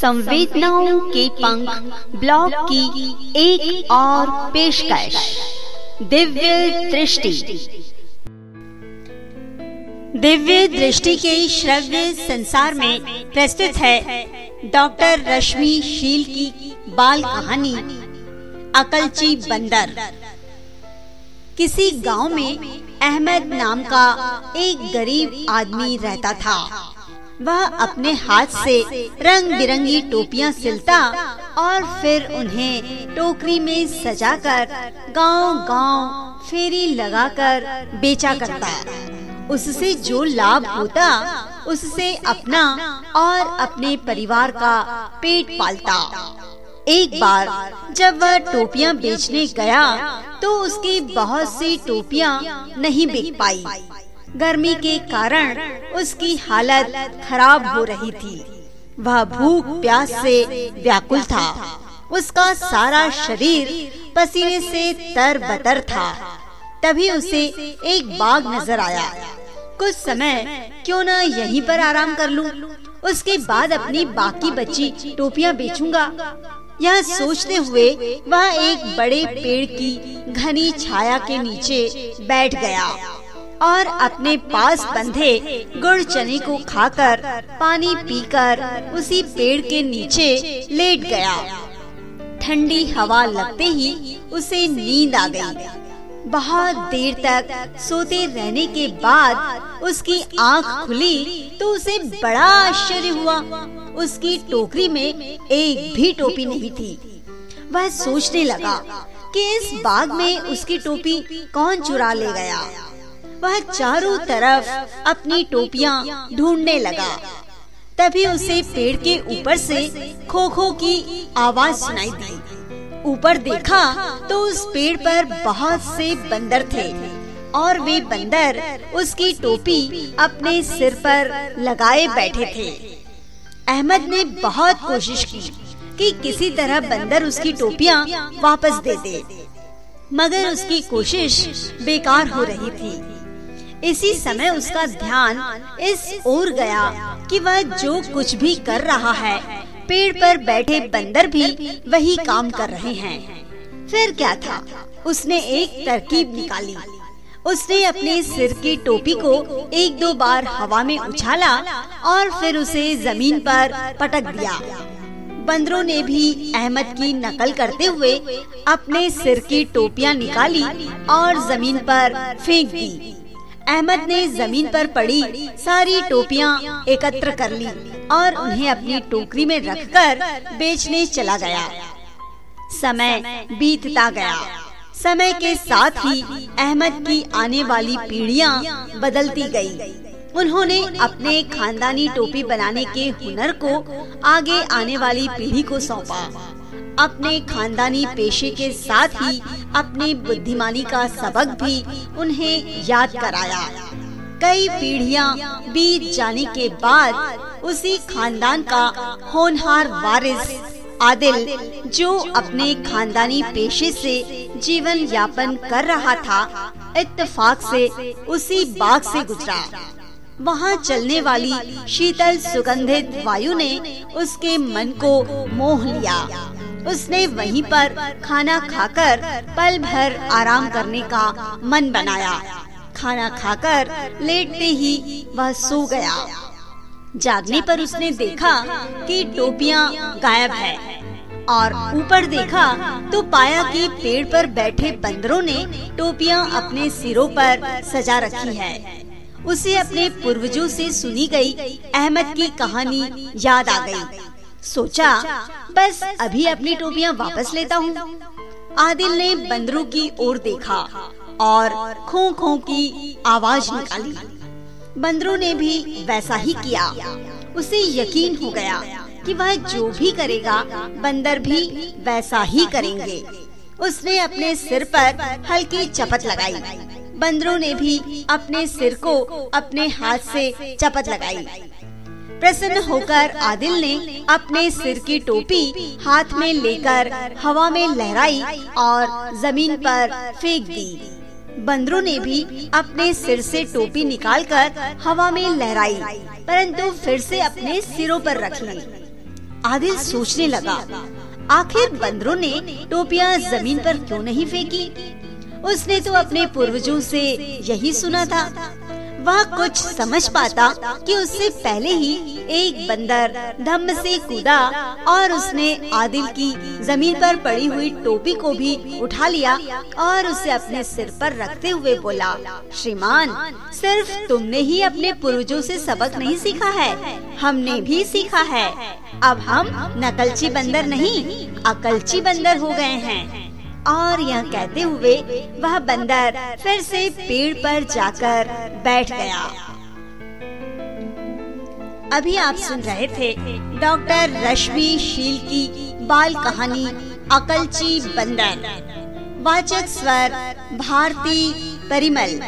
संवेदनाओं के पंख ब्लॉग की एक और पेशकश। दिव्य दृष्टि। दिव्य दृष्टि के श्रव्य संसार में प्रस्तुत है डॉक्टर रश्मि शील की बाल कहानी, अकलची बंदर। किसी गाँव में अहमद नाम का एक गरीब आदमी रहता था। वह अपने हाथ से रंग बिरंगी टोपियाँ सिलता और फिर उन्हें टोकरी में सजाकर गांव-गांव फेरी लगाकर बेचा करता। उससे जो लाभ होता, उससे अपना और अपने परिवार का पेट पालता। एक बार जब वह टोपियाँ बेचने गया तो उसकी बहुत सी टोपियाँ नहीं बिक पाई। गर्मी के कारण उसकी हालत खराब हो रही थी। वह भूख, प्यास से व्याकुल था। उसका सारा शरीर पसीने से तर बतर था। तभी उसे एक बाघ नज़र आया। कुछ समय क्यों न यहीं पर आराम कर लूँ? उसके बाद अपनी बाकी बची टोपियाँ बेचूँगा। यह सोचते हुए वह एक बड़े पेड़ की घनी छाया के नीचे बैठ गया। और अपने पास बंधे गुड़ चने को खाकर, पानी पीकर उसी पेड़ के नीचे लेट गया। ठंडी हवा लगते ही उसे नींद आ गई। बहुत देर तक सोते रहने के बाद उसकी आँख खुली तो उसे बड़ा आश्चर्य हुआ। उसकी टोकरी में एक भी टोपी नहीं थी। वह सोचने लगा कि इस बाग में उसकी टोपी कौन चुरा ले गया? वह चारों तरफ़ अपनी टोपियाँ ढूँढने लगा। तभी उसे पेड़ के ऊपर से खो खो की आवाज़ सुनाई दी। ऊपर देखा तो उस पेड़ पर बहुत से बंदर थे और वे बंदर उसकी टोपी अपने सिर पर लगाए बैठे थे। अहमद ने बहुत कोशिश की कि किसी तरह बंदर उसकी टोपियाँ वापस दे दे, मगर उसकी कोशिश बेकार हो रही थी। इसी समय उसका ध्यान इस ओर गया कि वह जो कुछ भी कर रहा है, पेड़ पर बैठे बंदर भी वही काम कर रहे हैं। फिर क्या था? उसने एक तरकीब निकाली। उसने अपने सिर की टोपी को एक दो बार हवा में उछाला और फिर उसे ज़मीन पर पटक दिया। बंदरों ने भी अहमद की नकल करते हुए अपने सिर की टोपियाँ निकाली और ज़मीन पर फेंक दी। अहमद ने ज़मीन पर पड़ी सारी टोपियाँ एकत्र कर ली और उन्हें अपनी टोकरी में रखकर बेचने चला गया। समय बीतता गया। समय के साथ ही अहमद की आने वाली पीढ़ियाँ बदलती गई। उन्होंने अपने खानदानी टोपी बनाने के हुनर को आगे आने वाली पीढ़ी को सौंपा। अपने खानदानी पेशे के साथ ही अपनी बुद्धिमानी का सबक भी उन्हें याद कराया। कई पीढ़ियाँ बीत जाने के बाद उसी खानदान का होनहार वारिस आदिल, जो अपने खानदानी पेशे से जीवन यापन कर रहा था, इत्तेफाक से उसी बाग से गुजरा। वहाँ चलने वाली शीतल सुगंधित वायु ने उसके मन को मोह लिया। उसने वहीं पर खाना खाकर पल भर आराम करने का मन बनाया। खाना खाकर लेटते ही वह सो गया। जागने पर उसने देखा कि टोपियाँ गायब है और ऊपर देखा तो पाया कि पेड़ पर बैठे बंदरों ने टोपियाँ अपने सिरों पर सजा रखी है। उसे अपने पूर्वजों से सुनी गई अहमद की कहानी याद आ गई। सोचा, बस अभी अपनी टोपियाँ वापस लेता हूँ। आदिल ने बंदरों की ओर देखा और खो खो की आवाज़ निकाली। बंदरों ने भी वैसा ही किया। उसे यकीन हो गया कि वह जो भी करेगा, बंदर भी वैसा ही करेंगे। उसने अपने सिर पर हल्की चपत लगाई। बंदरों ने भी अपने सिर को अपने हाथ से चपत लगाई। प्रसन्न होकर आदिल ने अपने सिर की टोपी हाथ में लेकर हवा में लहराई और ज़मीन पर फेंक दी। बंदरों ने भी अपने सिर से टोपी निकालकर हवा में लहराई, परंतु फिर से अपने सिरों पर रख ली। आदिल सोचने लगा, आखिर बंदरों ने टोपियाँ ज़मीन पर क्यों नहीं फेंकी? उसने तो अपने पूर्वजों से यही सुना था। वह कुछ समझ पाता कि उससे पहले ही एक बंदर धम्म से कूदा और उसने आदिल की ज़मीन पर पड़ी हुई टोपी को भी उठा लिया और उसे अपने सिर पर रखते हुए बोला, श्रीमान, सिर्फ़ तुमने ही अपने पूर्वजों से सबक नहीं सीखा है, हमने भी सीखा है। अब हम नकलची बंदर नहीं, अकलची बंदर हो गए हैं। और यह कहते हुए वह बंदर फिर से पेड़ पर जाकर बैठ गया। अभी आप सुन रहे थे डॉक्टर रश्मि शील की बाल कहानी, अकलची बंदर। वाचक स्वर, भारती परिमल।